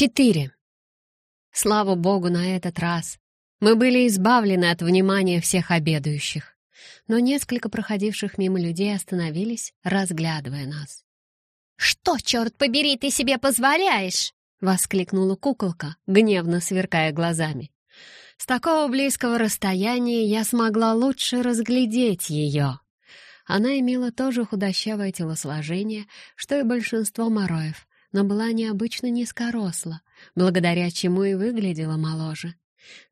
Четыре. Слава богу, на этот раз мы были избавлены от внимания всех обедающих, но несколько проходивших мимо людей остановились, разглядывая нас. «Что, черт побери, ты себе позволяешь?» — воскликнула куколка, гневно сверкая глазами. С такого близкого расстояния я смогла лучше разглядеть ее. Она имела тоже худощавое телосложение, что и большинство мороев, но была необычно низкоросла, благодаря чему и выглядела моложе.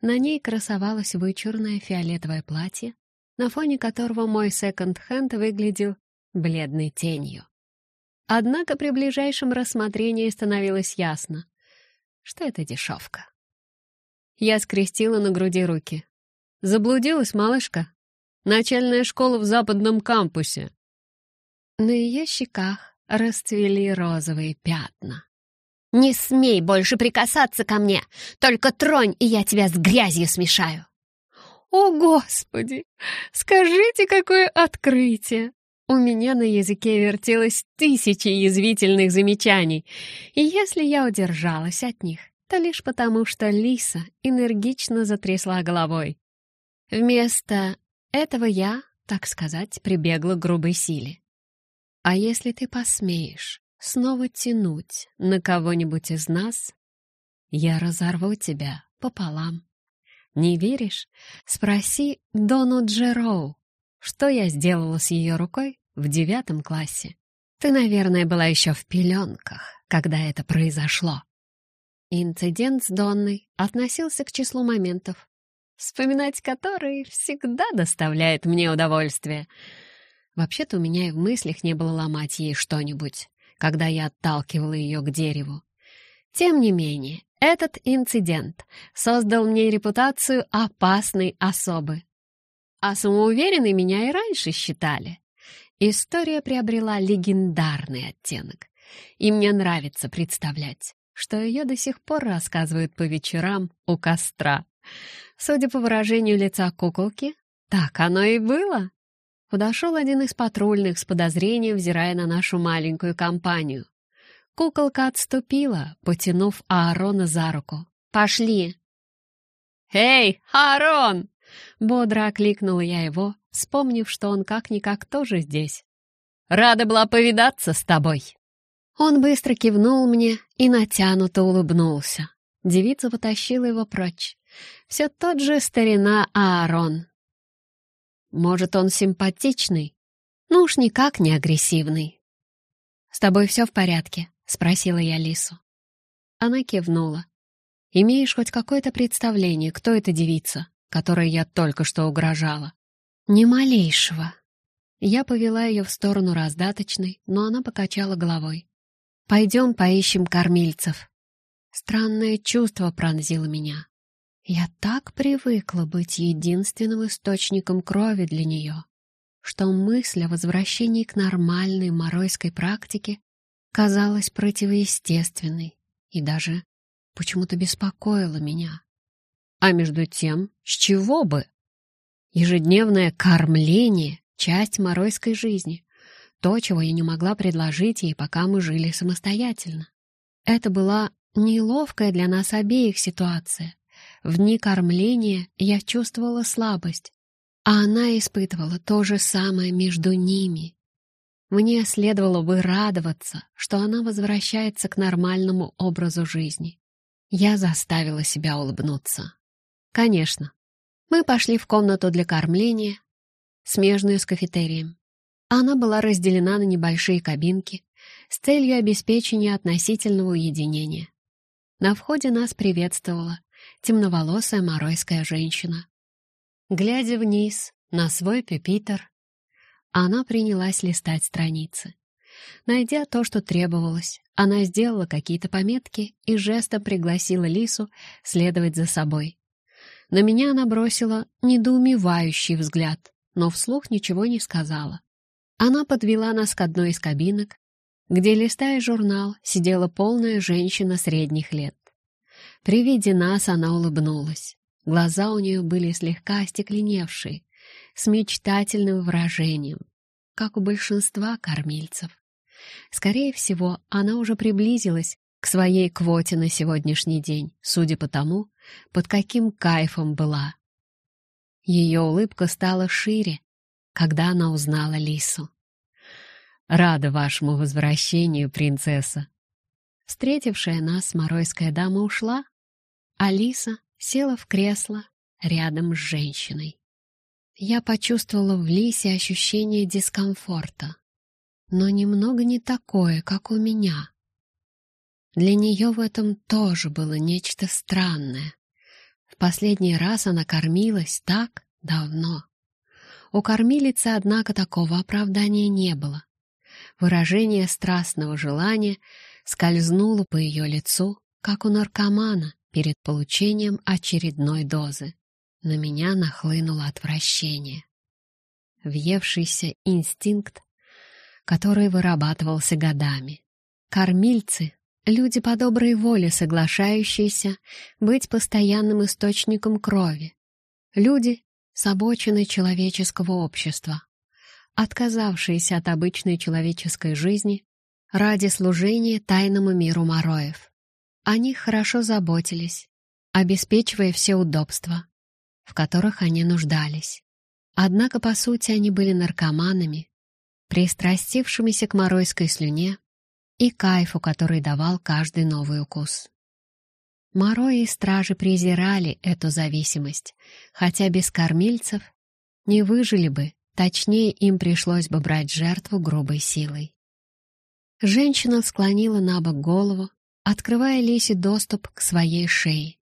На ней красовалось вычурное фиолетовое платье, на фоне которого мой секонд-хенд выглядел бледной тенью. Однако при ближайшем рассмотрении становилось ясно, что это дешевка. Я скрестила на груди руки. «Заблудилась, малышка? Начальная школа в западном кампусе». На ее щеках расцвели розовые пятна. «Не смей больше прикасаться ко мне! Только тронь, и я тебя с грязью смешаю!» «О, Господи! Скажите, какое открытие!» У меня на языке вертелось тысячи язвительных замечаний, и если я удержалась от них, то лишь потому, что Лиса энергично затрясла головой. Вместо этого я, так сказать, прибегла к грубой силе. А если ты посмеешь снова тянуть на кого-нибудь из нас, я разорву тебя пополам. Не веришь? Спроси Дону Джероу, что я сделала с ее рукой в девятом классе. Ты, наверное, была еще в пеленках, когда это произошло. Инцидент с Донной относился к числу моментов, вспоминать которые всегда доставляет мне удовольствие — Вообще-то у меня и в мыслях не было ломать ей что-нибудь, когда я отталкивала ее к дереву. Тем не менее, этот инцидент создал мне репутацию опасной особы. А самоуверенной меня и раньше считали. История приобрела легендарный оттенок, и мне нравится представлять, что ее до сих пор рассказывают по вечерам у костра. Судя по выражению лица куколки, так оно и было. Подошел один из патрульных с подозрением, взирая на нашу маленькую компанию. Куколка отступила, потянув Аарона за руку. «Пошли!» «Эй, Аарон!» — бодро окликнула я его, вспомнив, что он как-никак тоже здесь. «Рада была повидаться с тобой!» Он быстро кивнул мне и натянуто улыбнулся. Девица потащила его прочь. Все тот же старина Аарон, может, он симпатичный? Ну уж никак не агрессивный. «С тобой все в порядке?» — спросила я Лису. Она кивнула. «Имеешь хоть какое-то представление, кто эта девица, которой я только что угрожала?» «Ни малейшего». Я повела ее в сторону раздаточной, но она покачала головой. «Пойдем поищем кормильцев». Странное чувство пронзило меня. Я так привыкла быть единственным источником крови для нее, что мысль о возвращении к нормальной моройской практике казалась противоестественной и даже почему-то беспокоила меня. А между тем, с чего бы? Ежедневное кормление — часть моройской жизни, то, чего я не могла предложить ей, пока мы жили самостоятельно. Это была неловкая для нас обеих ситуация, в дни кормления я чувствовала слабость, а она испытывала то же самое между ними. Мне следовало бы радоваться, что она возвращается к нормальному образу жизни. Я заставила себя улыбнуться. Конечно, мы пошли в комнату для кормления, смежную с кафетерием. Она была разделена на небольшие кабинки с целью обеспечения относительного уединения. На входе нас приветствовала темноволосая моройская женщина. Глядя вниз на свой пюпитер, она принялась листать страницы. Найдя то, что требовалось, она сделала какие-то пометки и жестом пригласила Лису следовать за собой. На меня она бросила недоумевающий взгляд, но вслух ничего не сказала. Она подвела нас к одной из кабинок, где, листая журнал, сидела полная женщина средних лет. При виде нас она улыбнулась. Глаза у нее были слегка остекленевшие, с мечтательным выражением, как у большинства кормильцев. Скорее всего, она уже приблизилась к своей квоте на сегодняшний день, судя по тому, под каким кайфом была. Ее улыбка стала шире, когда она узнала Лису. «Рада вашему возвращению, принцесса!» Встретившая нас моройская дама ушла, а Лиса села в кресло рядом с женщиной. Я почувствовала в Лисе ощущение дискомфорта, но немного не такое, как у меня. Для нее в этом тоже было нечто странное. В последний раз она кормилась так давно. У кормилицы, однако, такого оправдания не было. Выражение страстного желания скользнуло по ее лицу, как у наркомана перед получением очередной дозы. На меня нахлынуло отвращение. Въевшийся инстинкт, который вырабатывался годами. Кормильцы Люди по доброй воле, соглашающиеся быть постоянным источником крови. Люди с человеческого общества, отказавшиеся от обычной человеческой жизни ради служения тайному миру Мороев. О них хорошо заботились, обеспечивая все удобства, в которых они нуждались. Однако, по сути, они были наркоманами, пристрастившимися к моройской слюне и кайфу, который давал каждый новый укус. Морои и стражи презирали эту зависимость, хотя без кормильцев не выжили бы, точнее им пришлось бы брать жертву грубой силой. Женщина склонила на бок голову, открывая Лисе доступ к своей шее.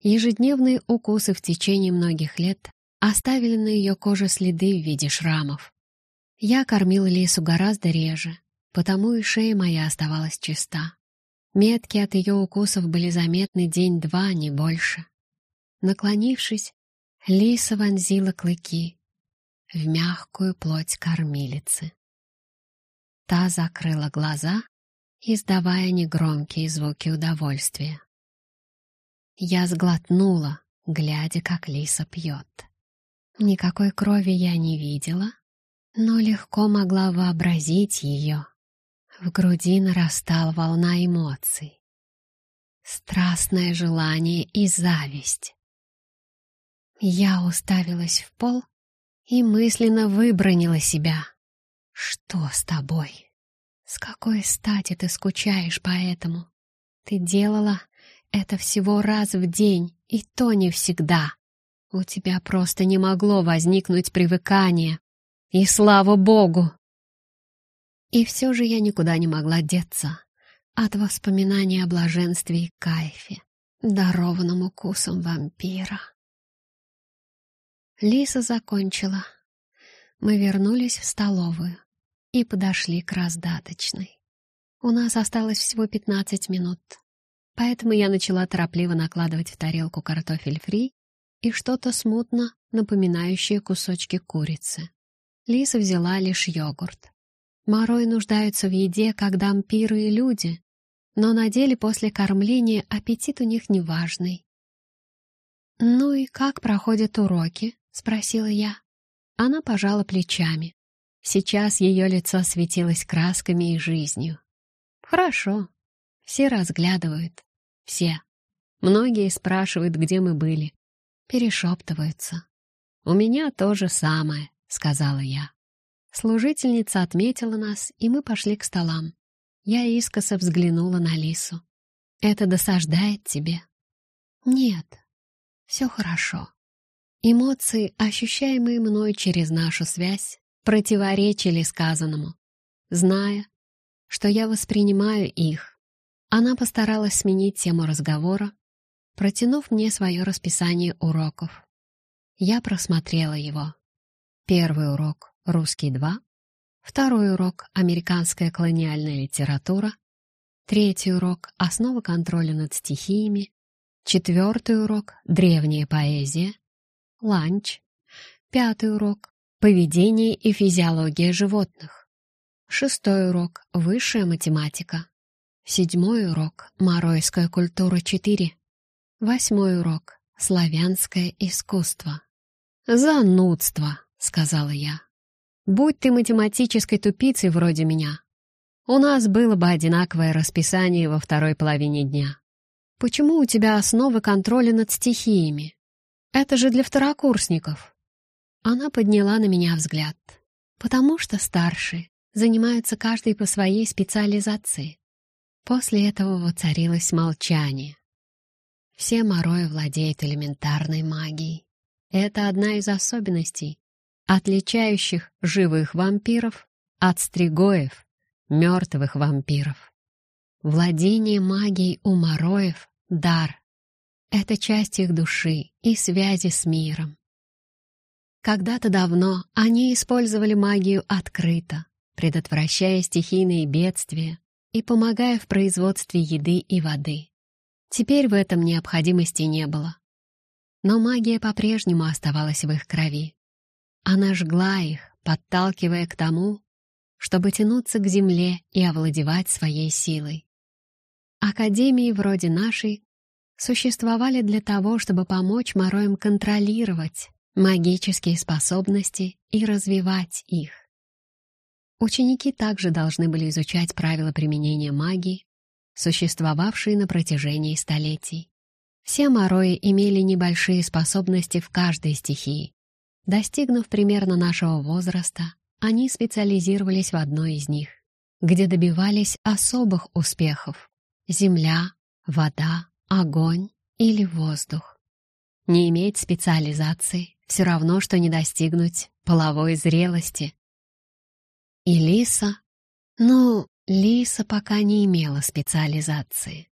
Ежедневные укусы в течение многих лет оставили на ее коже следы в виде шрамов. Я кормила Лису гораздо реже, потому и шея моя оставалась чиста. Метки от ее укусов были заметны день-два, не больше. Наклонившись, Лиса вонзила клыки в мягкую плоть кормилицы. Та закрыла глаза, издавая негромкие звуки удовольствия. Я сглотнула, глядя, как Лиса пьет. Никакой крови я не видела, но легко могла вообразить ее. В груди нарастала волна эмоций. Страстное желание и зависть. Я уставилась в пол и мысленно выбронила себя. «Что с тобой? С какой стати ты скучаешь по этому? Ты делала это всего раз в день, и то не всегда. У тебя просто не могло возникнуть привыкание. И слава богу, и все же я никуда не могла деться от воспоминаний о блаженстве и кайфе, дарованном укусом вампира. Лиса закончила. Мы вернулись в столовую и подошли к раздаточной. У нас осталось всего пятнадцать минут, поэтому я начала торопливо накладывать в тарелку картофель фри и что-то смутно напоминающее кусочки курицы. Лиса взяла лишь йогурт. Морой нуждаются в еде, как дампиры и люди, но на деле после кормления аппетит у них неважный. «Ну и как проходят уроки?» — спросила я. Она пожала плечами. Сейчас ее лицо светилось красками и жизнью. «Хорошо. Все разглядывают. Все. Многие спрашивают, где мы были. Перешептываются. У меня то же самое», — сказала я. Служительница отметила нас, и мы пошли к столам. Я искоса взглянула на Лису. «Это досаждает тебе?» «Нет, все хорошо». Эмоции, ощущаемые мной через нашу связь, противоречили сказанному. Зная, что я воспринимаю их, она постаралась сменить тему разговора, протянув мне свое расписание уроков. Я просмотрела его. Первый урок русский 2, второй урок «Американская колониальная литература», третий урок «Основа контроля над стихиями», четвертый урок «Древняя поэзия», ланч, пятый урок «Поведение и физиология животных», шестой урок «Высшая математика», седьмой урок «Моройская культура 4», восьмой урок «Славянское искусство». «Занудство», — сказала я. Будь ты математической тупицей вроде меня, у нас было бы одинаковое расписание во второй половине дня. Почему у тебя основы контроля над стихиями? Это же для второкурсников. Она подняла на меня взгляд. Потому что старшие занимаются каждый по своей специализации. После этого воцарилось молчание. Все Морои владеют элементарной магией. Это одна из особенностей, отличающих живых вампиров от стригоев, мертвых вампиров. Владение магией у Мороев — дар. Это часть их души и связи с миром. Когда-то давно они использовали магию открыто, предотвращая стихийные бедствия и помогая в производстве еды и воды. Теперь в этом необходимости не было. Но магия по-прежнему оставалась в их крови. Она жгла их, подталкивая к тому, чтобы тянуться к земле и овладевать своей силой. Академии вроде нашей существовали для того, чтобы помочь Мороям контролировать магические способности и развивать их. Ученики также должны были изучать правила применения магии, существовавшие на протяжении столетий. Все морои имели небольшие способности в каждой стихии. Достигнув примерно нашего возраста, они специализировались в одной из них, где добивались особых успехов — земля, вода, огонь или воздух. Не иметь специализации все равно, что не достигнуть половой зрелости. И Лиса... Ну, Лиса пока не имела специализации.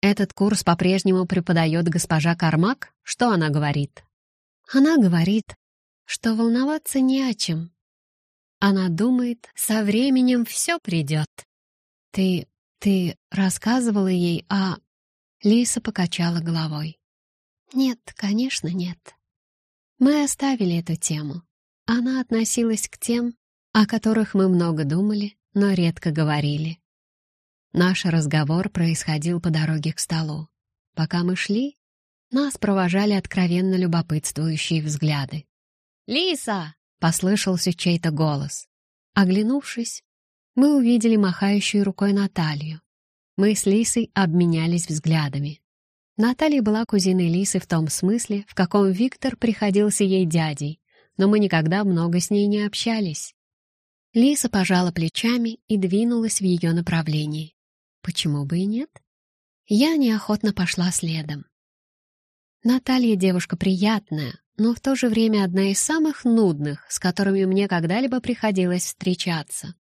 Этот курс по-прежнему преподает госпожа Кармак? Что она говорит? Она говорит, что волноваться не о чем. Она думает, со временем все придет. Ты... ты рассказывала ей о... Лиса покачала головой. Нет, конечно, нет. Мы оставили эту тему. Она относилась к тем, о которых мы много думали, но редко говорили. Наш разговор происходил по дороге к столу. Пока мы шли, нас провожали откровенно любопытствующие взгляды. «Лиса!» — послышался чей-то голос. Оглянувшись, мы увидели махающую рукой Наталью. Мы с Лисой обменялись взглядами. Наталья была кузиной Лисы в том смысле, в каком Виктор приходился ей дядей, но мы никогда много с ней не общались. Лиса пожала плечами и двинулась в ее направлении. Почему бы и нет? Я неохотно пошла следом. Наталья девушка приятная, но в то же время одна из самых нудных, с которыми мне когда-либо приходилось встречаться.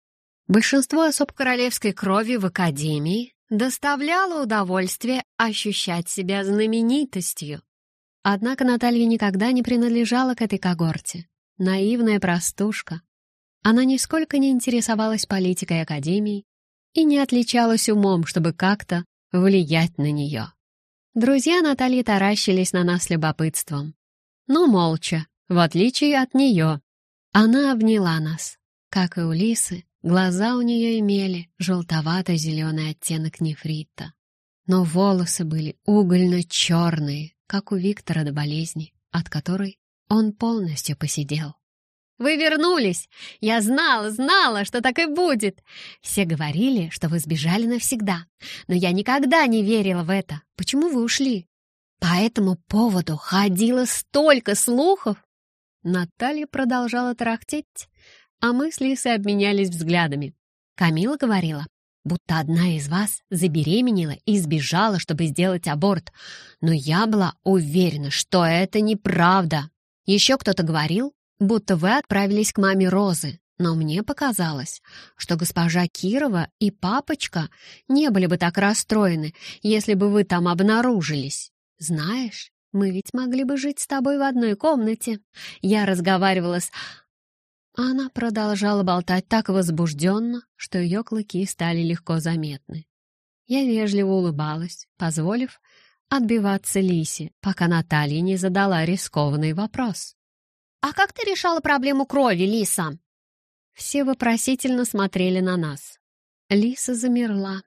Большинство особ королевской крови в академии доставляло удовольствие ощущать себя знаменитостью. Однако Наталья никогда не принадлежала к этой когорте. Наивная простушка. Она нисколько не интересовалась политикой Академии и не отличалась умом, чтобы как-то влиять на нее. Друзья Натальи таращились на нас любопытством. Но молча, в отличие от нее. Она обняла нас. Как и у Лисы, Глаза у нее имели желтовато-зеленый оттенок нефрита. Но волосы были угольно-черные, как у Виктора до болезни, от которой он полностью посидел. «Вы вернулись! Я знала, знала, что так и будет! Все говорили, что вы сбежали навсегда, но я никогда не верила в это. Почему вы ушли? По этому поводу ходило столько слухов!» Наталья продолжала тарахтеть, а мы с Лисой обменялись взглядами. Камила говорила, будто одна из вас забеременела и сбежала, чтобы сделать аборт. Но я была уверена, что это неправда. Еще кто-то говорил, будто вы отправились к маме Розы, но мне показалось, что госпожа Кирова и папочка не были бы так расстроены, если бы вы там обнаружились. Знаешь, мы ведь могли бы жить с тобой в одной комнате. Я разговаривала с она продолжала болтать так возбужденно, что ее клыки стали легко заметны. Я вежливо улыбалась, позволив отбиваться Лисе, пока Наталья не задала рискованный вопрос. «А как ты решала проблему крови, Лиса?» Все вопросительно смотрели на нас. Лиса замерла.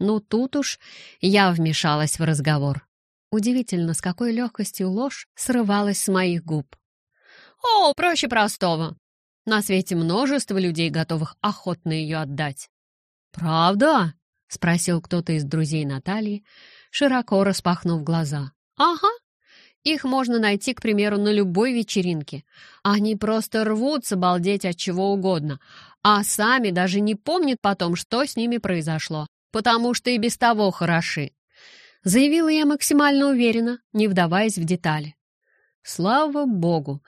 Ну, тут уж я вмешалась в разговор. Удивительно, с какой легкостью ложь срывалась с моих губ. «О, проще простого. На свете множество людей, готовых охотно ее отдать. «Правда?» — спросил кто-то из друзей Натальи, широко распахнув глаза. «Ага. Их можно найти, к примеру, на любой вечеринке. Они просто рвутся балдеть от чего угодно, а сами даже не помнят потом, что с ними произошло, потому что и без того хороши. Заявила я максимально уверенно, не вдаваясь в детали. Слава богу,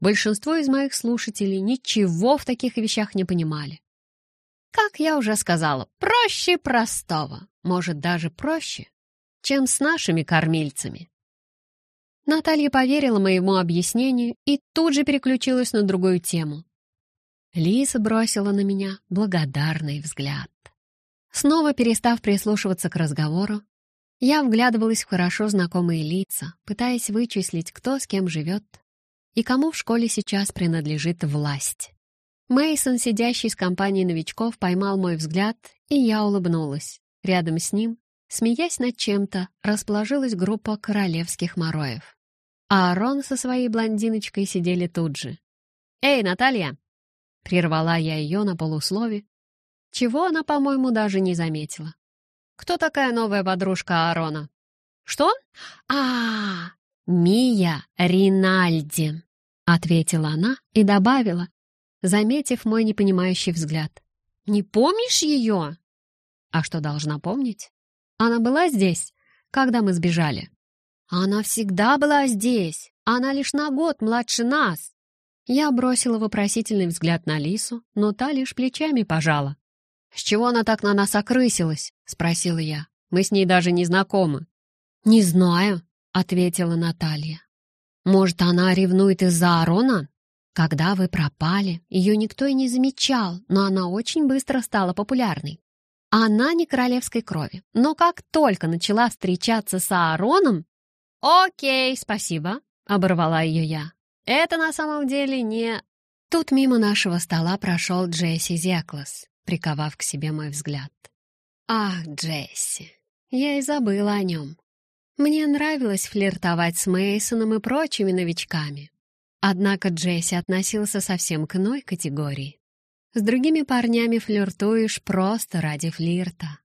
большинство из моих слушателей ничего в таких вещах не понимали. Как я уже сказала, проще простого, может, даже проще, чем с нашими кормильцами. Наталья поверила моему объяснению и тут же переключилась на другую тему. Лиса бросила на меня благодарный взгляд. Снова перестав прислушиваться к разговору, я вглядывалась в хорошо знакомые лица, пытаясь вычислить, кто с кем живет и кому в школе сейчас принадлежит власть. Мейсон, сидящий с компанией новичков, поймал мой взгляд, и я улыбнулась. Рядом с ним, смеясь над чем-то, расположилась группа королевских мороев. А Арон со своей блондиночкой сидели тут же. «Эй, Наталья!» Прервала я ее на полуслове, чего она, по-моему, даже не заметила. Кто такая новая подружка Аарона? Что? А, -а, -а Мия Ринальди, ответила она и добавила, заметив мой непонимающий взгляд. Не помнишь ее? А что должна помнить? Она была здесь, когда мы сбежали. Она всегда была здесь. Она лишь на год младше нас. Я бросила вопросительный взгляд на Лису, но та лишь плечами пожала. «С чего она так на нас окрысилась?» — спросила я. «Мы с ней даже не знакомы». «Не знаю», — ответила Наталья. «Может, она ревнует из-за Арона? Когда вы пропали, ее никто и не замечал, но она очень быстро стала популярной. Она не королевской крови, но как только начала встречаться с Аароном... «Окей, спасибо», — оборвала ее я. «Это на самом деле не...» Тут мимо нашего стола прошел Джесси Зеклас приковав к себе мой взгляд. «Ах, Джесси, я и забыла о нем. Мне нравилось флиртовать с Мейсоном и прочими новичками. Однако Джесси относился совсем к иной категории. С другими парнями флиртуешь просто ради флирта.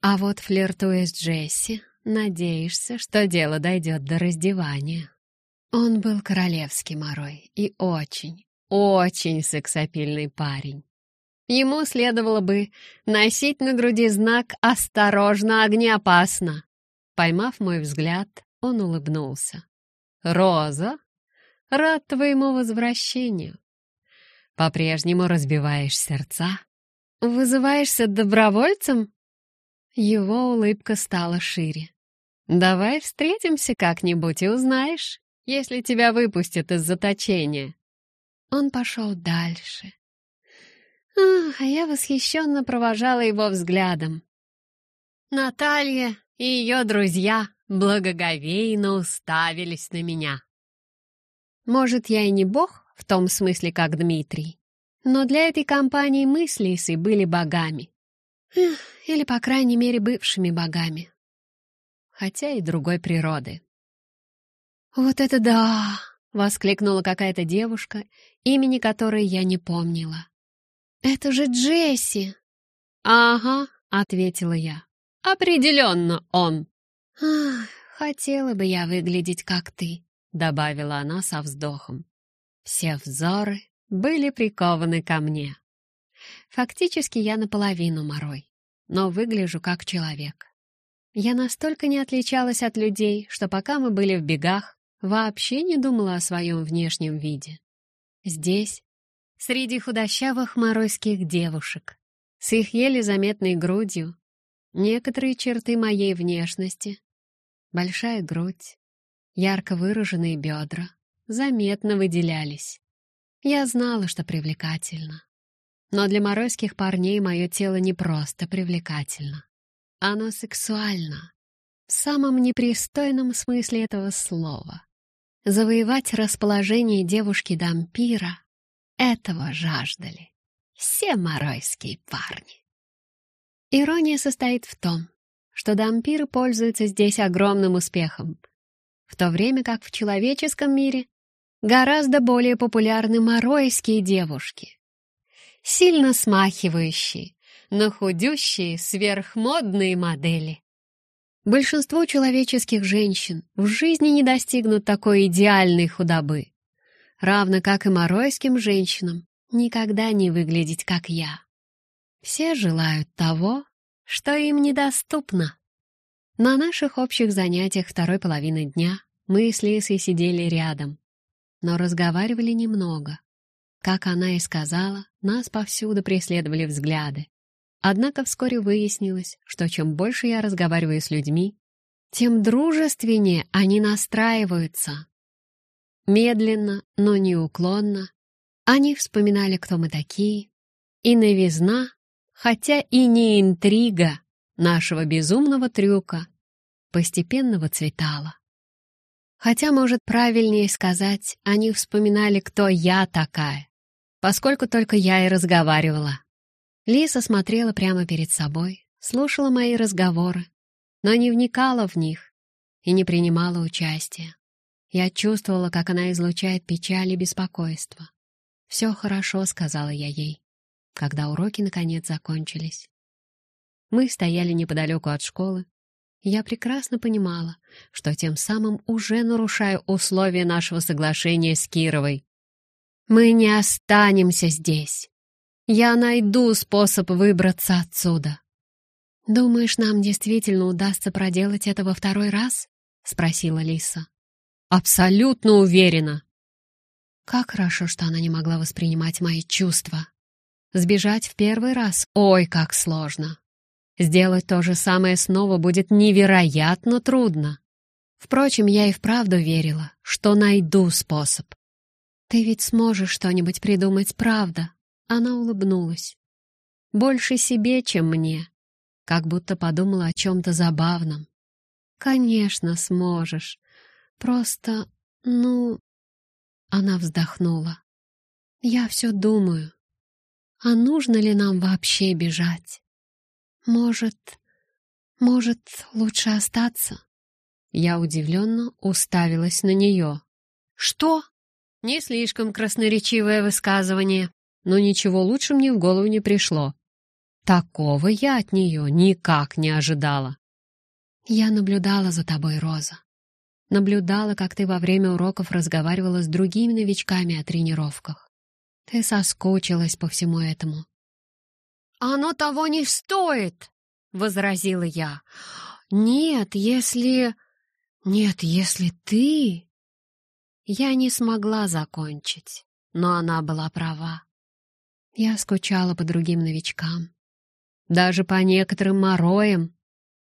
А вот флиртуя с Джесси, надеешься, что дело дойдет до раздевания. Он был королевский морой и очень, очень сексапильный парень. Ему следовало бы носить на груди знак «Осторожно, огнеопасно». Поймав мой взгляд, он улыбнулся. «Роза, рад твоему возвращению. По-прежнему разбиваешь сердца. Вызываешься добровольцем?» Его улыбка стала шире. «Давай встретимся как-нибудь и узнаешь, если тебя выпустят из заточения». Он пошел дальше, а я восхищенно провожала его взглядом. Наталья и ее друзья благоговейно уставились на меня. Может, я и не бог в том смысле, как Дмитрий, но для этой компании мы с Лисой были богами. Или, по крайней мере, бывшими богами. Хотя и другой природы. «Вот это да!» — воскликнула какая-то девушка, имени которой я не помнила. «Это же Джесси!» «Ага», — ответила я. «Определенно он!» «Хотела бы я выглядеть как ты», — добавила она со вздохом. Все взоры были прикованы ко мне. Фактически я наполовину морой, но выгляжу как человек. Я настолько не отличалась от людей, что пока мы были в бегах, вообще не думала о своем внешнем виде. Здесь среди худощавых моройских девушек, с их еле заметной грудью, некоторые черты моей внешности, большая грудь, ярко выраженные бедра, заметно выделялись. Я знала, что привлекательно. Но для моройских парней мое тело не просто привлекательно. Оно сексуально, в самом непристойном смысле этого слова. Завоевать расположение девушки-дампира этого жаждали все моройские парни. Ирония состоит в том, что дампиры пользуются здесь огромным успехом, в то время как в человеческом мире гораздо более популярны моройские девушки, сильно смахивающие на худющие сверхмодные модели. Большинство человеческих женщин в жизни не достигнут такой идеальной худобы, равно как и моройским женщинам никогда не выглядеть, как я. Все желают того, что им недоступно. На наших общих занятиях второй половины дня мы с Лисой сидели рядом, но разговаривали немного. Как она и сказала, нас повсюду преследовали взгляды. Однако вскоре выяснилось, что чем больше я разговариваю с людьми, тем дружественнее они настраиваются. Медленно, но неуклонно они вспоминали, кто мы такие, и новизна, хотя и не интрига нашего безумного трюка, постепенно выцветала. Хотя, может, правильнее сказать, они вспоминали, кто я такая, поскольку только я и разговаривала. Лиса смотрела прямо перед собой, слушала мои разговоры, но не вникала в них и не принимала участия. Я чувствовала, как она излучает печаль и беспокойство. «Все хорошо», — сказала я ей, когда уроки наконец закончились. Мы стояли неподалеку от школы, я прекрасно понимала, что тем самым уже нарушаю условия нашего соглашения с Кировой. Мы не останемся здесь. Я найду способ выбраться отсюда. «Думаешь, нам действительно удастся проделать это во второй раз?» — спросила Лиса. «Абсолютно уверена!» Как хорошо, что она не могла воспринимать мои чувства. Сбежать в первый раз — ой, как сложно. Сделать то же самое снова будет невероятно трудно. Впрочем, я и вправду верила, что найду способ. «Ты ведь сможешь что-нибудь придумать, правда?» Она улыбнулась. «Больше себе, чем мне», как будто подумала о чем-то забавном. «Конечно, сможешь. Просто, ну...» Она вздохнула. «Я все думаю. А нужно ли нам вообще бежать?» «Может, может, лучше остаться?» Я удивленно уставилась на нее. «Что?» Не слишком красноречивое высказывание, но ничего лучше мне в голову не пришло. Такого я от нее никак не ожидала. Я наблюдала за тобой, Роза. Наблюдала, как ты во время уроков разговаривала с другими новичками о тренировках. Ты соскучилась по всему этому. «Оно того не стоит!» — возразила я. «Нет, если... Нет, если ты...» Я не смогла закончить, но она была права. Я скучала по другим новичкам, даже по некоторым мороям.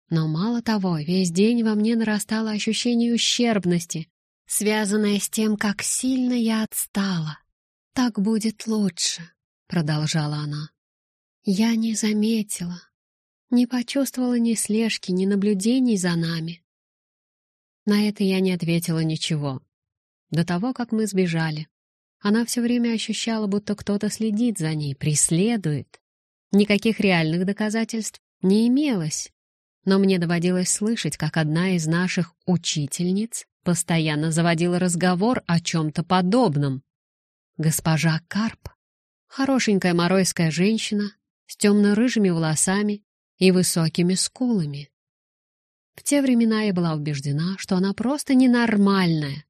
Но мало того, весь день во мне нарастало ощущение ущербности, связанное с тем, как сильно я отстала. «Так будет лучше», — продолжала она. Я не заметила, не почувствовала ни слежки, ни наблюдений за нами. На это я не ответила ничего. До того, как мы сбежали, она все время ощущала, будто кто-то следит за ней, преследует. Никаких реальных доказательств не имелось, но мне доводилось слышать, как одна из наших учительниц постоянно заводила разговор о чем-то подобном. Госпожа Карп, хорошенькая моройская женщина, с темно-рыжими волосами и высокими скулами. В те времена я была убеждена, что она просто ненормальная.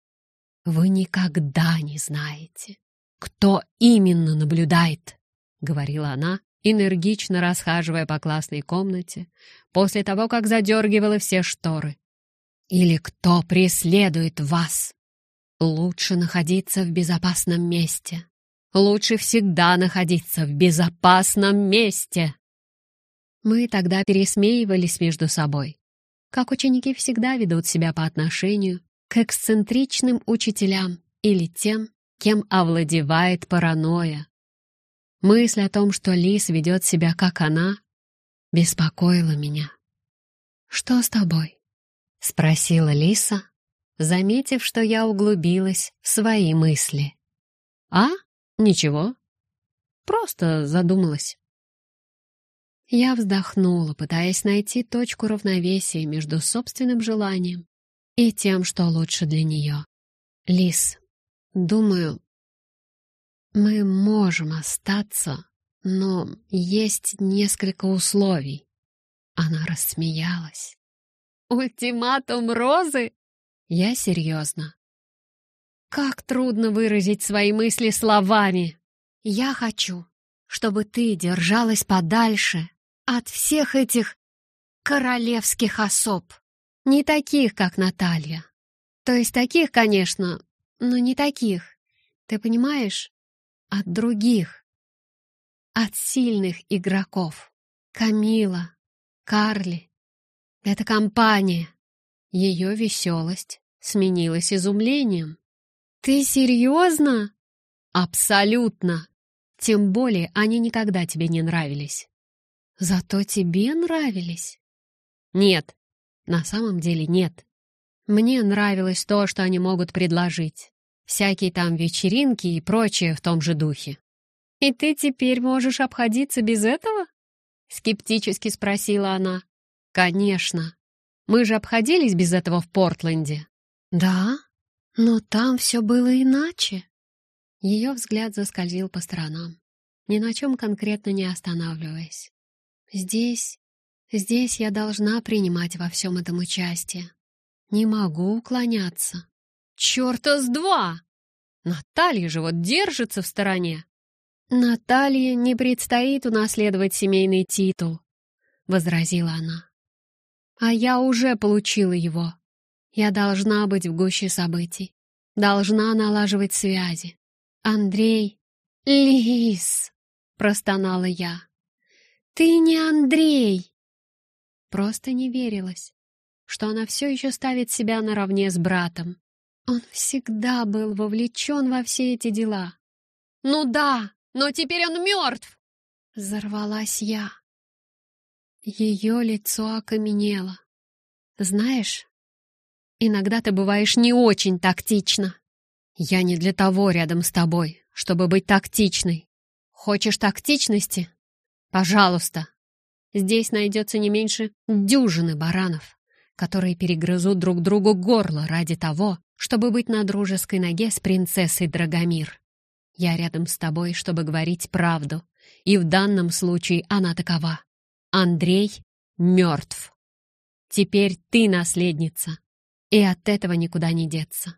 «Вы никогда не знаете, кто именно наблюдает», — говорила она, энергично расхаживая по классной комнате, после того, как задергивала все шторы. «Или кто преследует вас. Лучше находиться в безопасном месте. Лучше всегда находиться в безопасном месте. Мы тогда пересмеивались между собой, как ученики всегда ведут себя по отношению к эксцентричным учителям или тем, кем овладевает паранойя. Мысль о том, что Лис ведет себя как она, беспокоила меня. «Что с тобой?» — спросила Лиса, заметив, что я углубилась в свои мысли. «А?» «Ничего. Просто задумалась». Я вздохнула, пытаясь найти точку равновесия между собственным желанием и тем, что лучше для нее. «Лис, думаю, мы можем остаться Но есть несколько условий. Она рассмеялась. «Ультиматум Розы?» Я серьезно. Как трудно выразить свои мысли словами. Я хочу, чтобы ты держалась подальше от всех этих королевских особ. Не таких, как Наталья. То есть таких, конечно, но не таких. Ты понимаешь? От других. От сильных игроков. Камила, Карли. Это компания. Ее веселость сменилась изумлением. «Ты серьезно?» «Абсолютно. Тем более они никогда тебе не нравились». «Зато тебе нравились?» «Нет, на самом деле нет. Мне нравилось то, что они могут предложить. Всякие там вечеринки и прочее в том же духе». «И ты теперь можешь обходиться без этого?» Скептически спросила она. «Конечно. Мы же обходились без этого в Портленде». «Да?» Но там все было иначе. Ее взгляд заскользил по сторонам, ни на чем конкретно не останавливаясь. Здесь, здесь я должна принимать во всем этом участие. Не могу уклоняться. Черта с два! Наталья же вот держится в стороне. Наталье не предстоит унаследовать семейный титул, — возразила она. А я уже получила его. Я должна быть в гуще событий. Должна налаживать связи. Андрей... Лис! Простонала я. Ты не Андрей! Просто не верилась, что она все еще ставит себя наравне с братом. Он всегда был вовлечен во все эти дела. «Ну да, но теперь он мертв!» Взорвалась я. Ее лицо окаменело. «Знаешь, Иногда ты бываешь не очень тактична. Я не для того рядом с тобой, чтобы быть тактичной. Хочешь тактичности? Пожалуйста. Здесь найдется не меньше дюжины баранов, которые перегрызут друг другу горло ради того, чтобы быть на дружеской ноге с принцессой Драгомир. Я рядом с тобой, чтобы говорить правду, и в данном случае она такова. Андрей мертв. Теперь ты наследница, и от этого никуда не деться.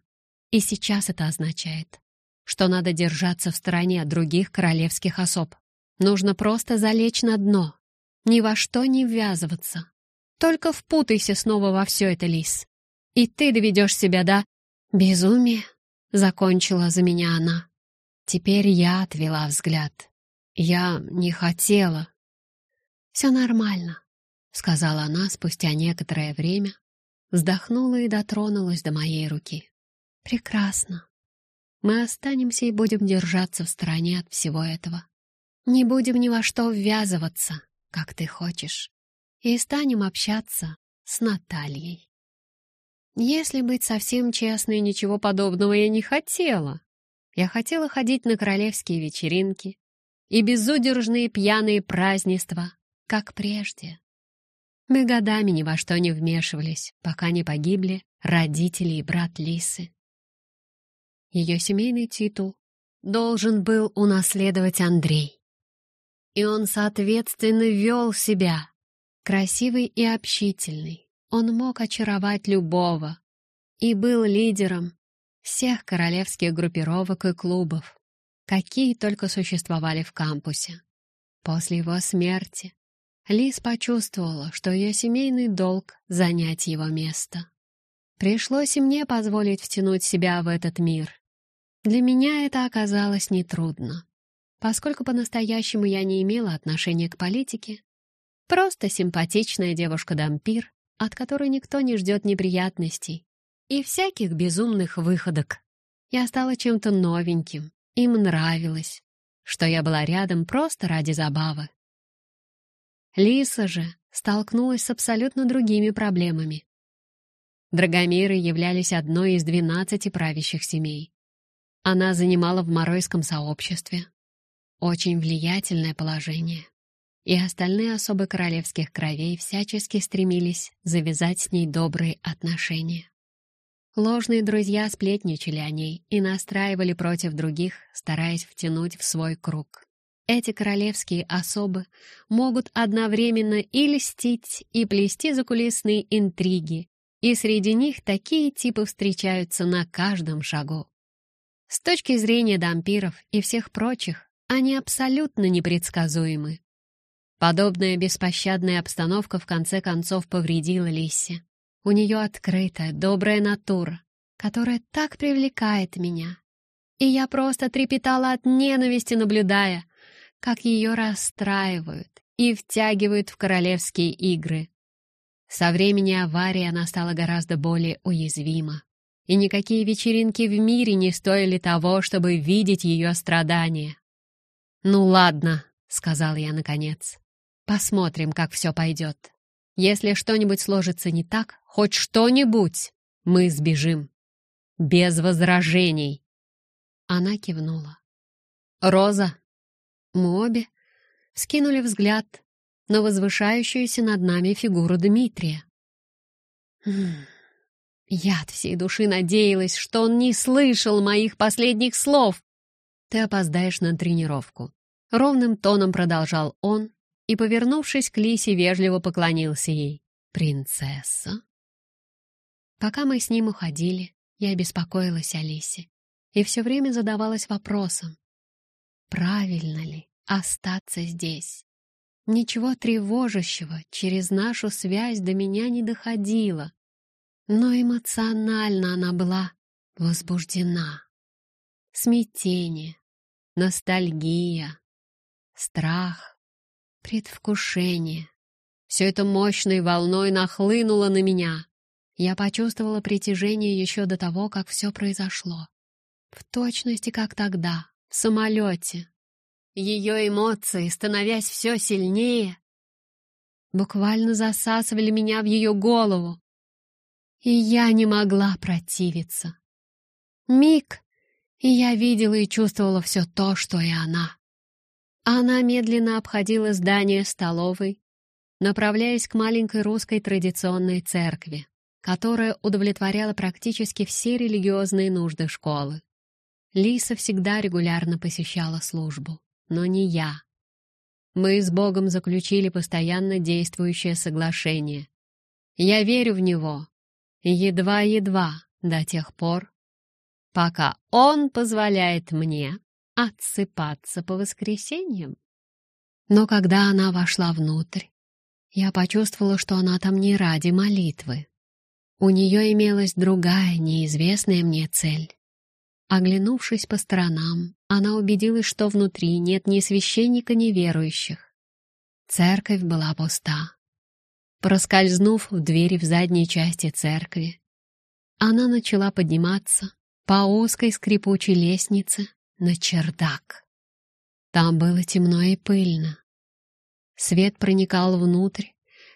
И сейчас это означает, что надо держаться в стороне от других королевских особ. Нужно просто залечь на дно, ни во что не ввязываться. Только впутайся снова во все это, Лис. И ты доведешь себя до... Безумие, закончила за меня она. Теперь я отвела взгляд. Я не хотела. «Все нормально», — сказала она спустя некоторое время, Вздохнула и дотронулась до моей руки. «Прекрасно. Мы останемся и будем держаться в стороне от всего этого. Не будем ни во что ввязываться, как ты хочешь, и станем общаться с Натальей». Если быть совсем честной, ничего подобного я не хотела. Я хотела ходить на королевские вечеринки и безудержные пьяные празднества, как прежде. Мы годами ни во что не вмешивались, пока не погибли родители и брат Лисы. Ее семейный титул должен был унаследовать Андрей. И он, соответственно, вел себя. Красивый и общительный. Он мог очаровать любого. И был лидером всех королевских группировок и клубов, какие только существовали в кампусе. После его смерти Лис почувствовала, что ее семейный долг — занять его место. Пришлось и мне позволить втянуть себя в этот мир. Для меня это оказалось нетрудно, поскольку по-настоящему я не имела отношения к политике. Просто симпатичная девушка-дампир, от которой никто не ждет неприятностей и всяких безумных выходок. Я стала чем-то новеньким, им нравилось, что я была рядом просто ради забавы. Лиса же столкнулась с абсолютно другими проблемами. Драгомиры являлись одной из двенадцати правящих семей. Она занимала в Моройском сообществе очень влиятельное положение, и остальные особы королевских кровей всячески стремились завязать с ней добрые отношения. Ложные друзья сплетничали о ней и настраивали против других, стараясь втянуть в свой круг. Эти королевские особы могут одновременно и льстить, и плести закулисные интриги, и среди них такие типы встречаются на каждом шагу. С точки зрения дампиров и всех прочих, они абсолютно непредсказуемы. Подобная беспощадная обстановка в конце концов повредила Лисе. У нее открытая, добрая натура, которая так привлекает меня. И я просто трепетала от ненависти, наблюдая, как ее расстраивают и втягивают в королевские игры. Со времени аварии она стала гораздо более уязвима, и никакие вечеринки в мире не стоили того, чтобы видеть ее страдания. «Ну ладно», — сказал я наконец, — «посмотрим, как все пойдет. Если что-нибудь сложится не так, хоть что-нибудь, мы сбежим. Без возражений». Она кивнула. «Роза, мы обе скинули взгляд на возвышающуюся над нами фигуру Дмитрия. Я от всей души надеялась, что он не слышал моих последних слов. Ты опоздаешь на тренировку. Ровным тоном продолжал он и, повернувшись к Лисе, вежливо поклонился ей. «Принцесса?» Пока мы с ним уходили, я беспокоилась о Лисе и все время задавалась вопросом, правильно ли остаться здесь. Ничего тревожащего через нашу связь до меня не доходило, но эмоционально она была возбуждена. Смятение, ностальгия, страх, предвкушение. Все это мощной волной нахлынуло на меня. Я почувствовала притяжение еще до того, как все произошло. В точности, как тогда, в самолете. Ее эмоции, становясь все сильнее, буквально засасывали меня в ее голову. И я не могла противиться. Миг, и я видела и чувствовала все то, что и она. Она медленно обходила здание столовой, направляясь к маленькой русской традиционной церкви, которая удовлетворяла практически все религиозные нужды школы. Лиса всегда регулярно посещала службу, но не я. Мы с Богом заключили постоянно действующее соглашение. Я верю в него, едва-едва до тех пор, пока Он позволяет мне отсыпаться по воскресеньям. Но когда она вошла внутрь, я почувствовала, что она там не ради молитвы. У нее имелась другая, неизвестная мне цель. Оглянувшись по сторонам, она убедилась, что внутри нет ни священника, ни верующих. Церковь была пуста. Проскользнув в двери в задней части церкви, она начала подниматься по узкой скрипучей лестнице на чердак. Там было темно и пыльно. Свет проникал внутрь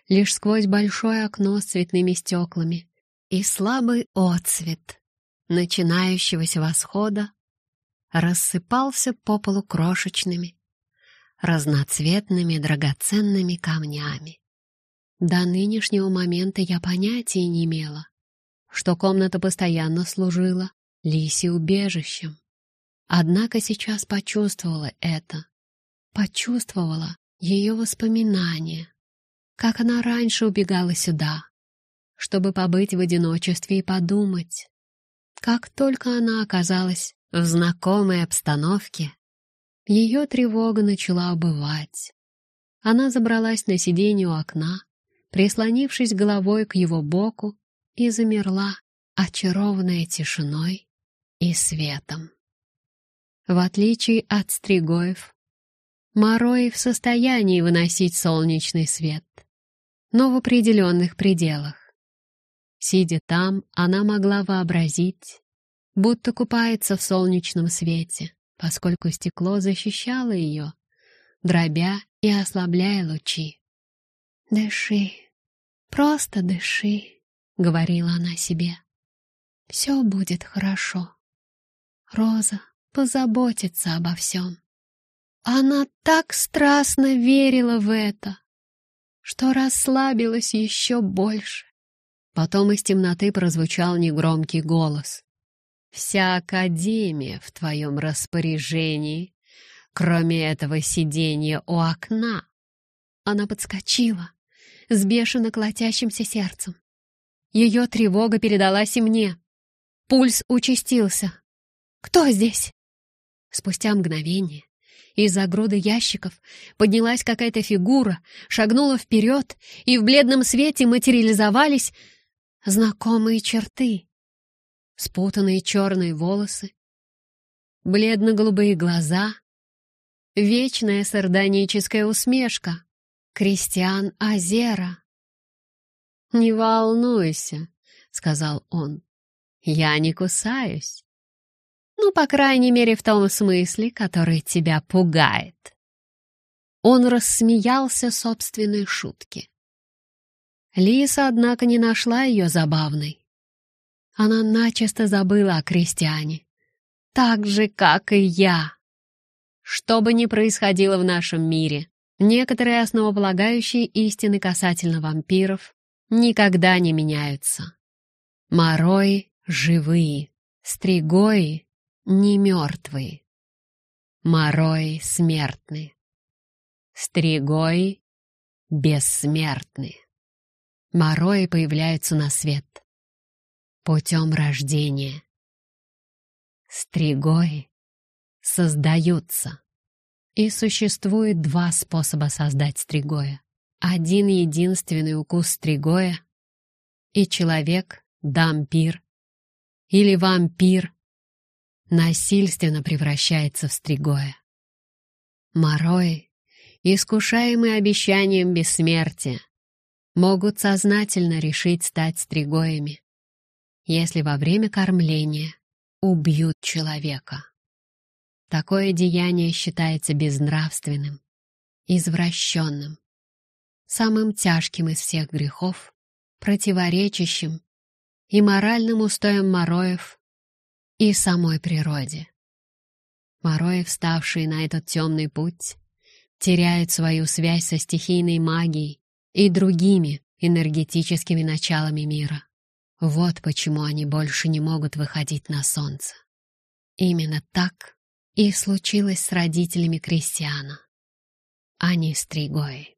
лишь сквозь большое окно с цветными стеклами и слабый отсвет начинающегося восхода рассыпался по полу крошечными, разноцветными драгоценными камнями. До нынешнего момента я понятия не имела, что комната постоянно служила Лисе убежищем. Однако сейчас почувствовала это, почувствовала ее воспоминания, как она раньше убегала сюда, чтобы побыть в одиночестве и подумать, как только она оказалась в знакомой обстановке, ее тревога начала убывать. Она забралась на сиденье у окна, прислонившись головой к его боку, и замерла, очарованная тишиной и светом. В отличие от стригоев, Морои в состоянии выносить солнечный свет, но в определенных пределах. Сидя там, она могла вообразить, будто купается в солнечном свете, поскольку стекло защищало ее, дробя и ослабляя лучи. «Дыши, просто дыши», — говорила она себе. «Все будет хорошо. Роза позаботится обо всем». Она так страстно верила в это, что расслабилась еще больше. Потом из темноты прозвучал негромкий голос. «Вся Академия в твоем распоряжении. кроме этого сиденья у окна. Она подскочила с бешено колотящимся сердцем. Ее тревога передалась и мне. Пульс участился. «Кто здесь?» Спустя мгновение из-за груды ящиков поднялась какая-то фигура, шагнула вперед, и в бледном свете материализовались знакомые черты. Спутанные черные волосы, бледно-голубые глаза, вечная сардоническая усмешка. Кристиан Азера. «Не волнуйся», — сказал он, — «я не кусаюсь. Ну, по крайней мере, в том смысле, который тебя пугает. Он рассмеялся собственной шутке. Лиса, однако, не нашла ее забавной. Она начисто забыла о крестьяне. Так же, как и я. Что бы ни происходило в нашем мире, некоторые основополагающие истины касательно вампиров никогда не меняются. Морои живые, стригои не мертвые. Морой смертны. Стригои бессмертны. Морои появляются на свет путем рождения. Стригои создаются. И существует два способа создать стригоя. Один единственный укус стригоя, и человек, дампир или вампир насильственно превращается в стригоя. Морои, искушаемые обещанием бессмертия, могут сознательно решить стать стригоями, если во время кормления убьют человека. Такое деяние считается безнравственным, извращенным, самым тяжким из всех грехов, противоречащим и моральным устоям мороев и самой природе. Морои, вставшие на этот темный путь, теряют свою связь со стихийной магией и другими энергетическими началами мира. Вот почему они больше не могут выходить на солнце. Именно так и случилось с родителями Кристиана. Они стригои.